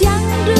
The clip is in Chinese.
想着